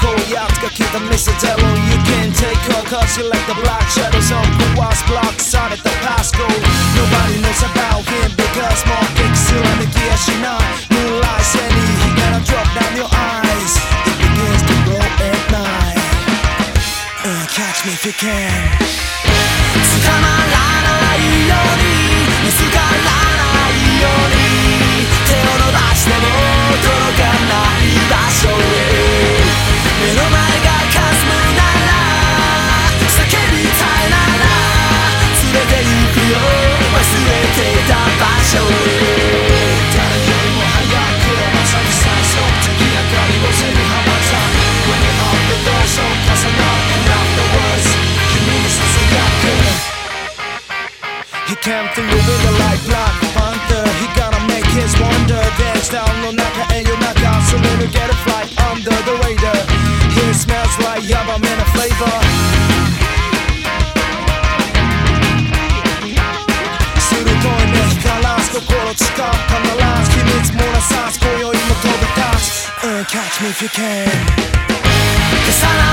こうやつが来た店ゼロ You can't take her cause you like the black shadows on the walls block out of the past go Nobody knows about him because more kicks still on the gear she not Moonlight city he gonna drop down your eyes. It begins to grow at night. Uh, Catch me if you can. 捕まらないように came through in the like Black Panther. He gonna make his wonder. Dance down the naka and you naka So little get a flight under the radar. He smells like yaba man a flavor. Catch me if you can.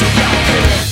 Yeah.